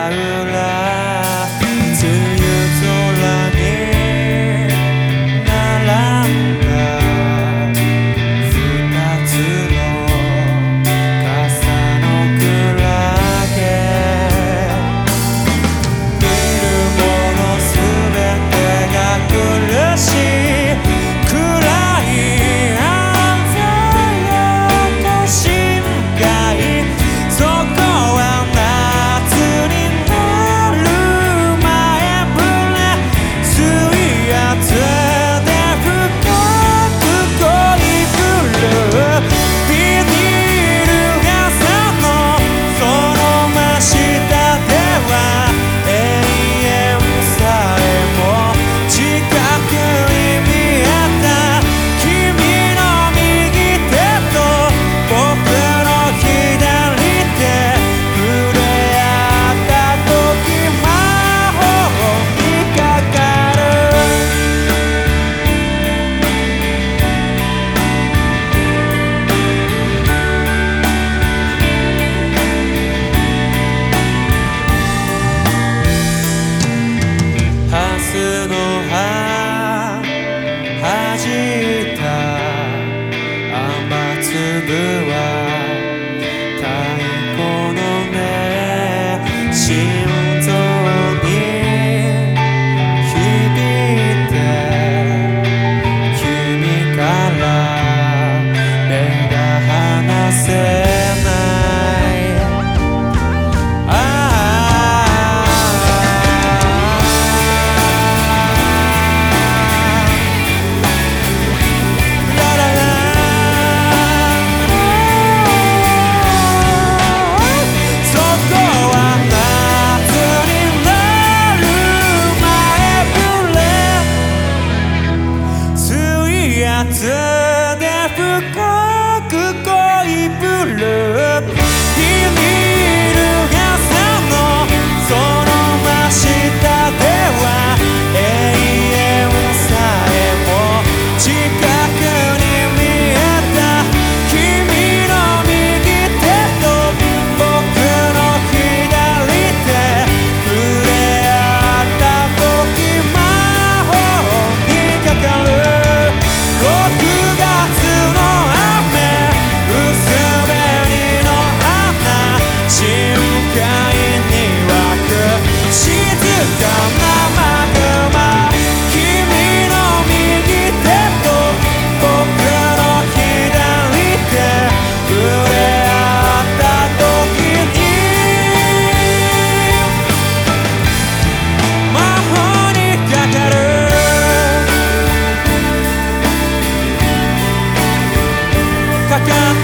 Saturday. see 静かな幕間君の右手と僕の左手触れ合った時に魔法にかかる「かかった」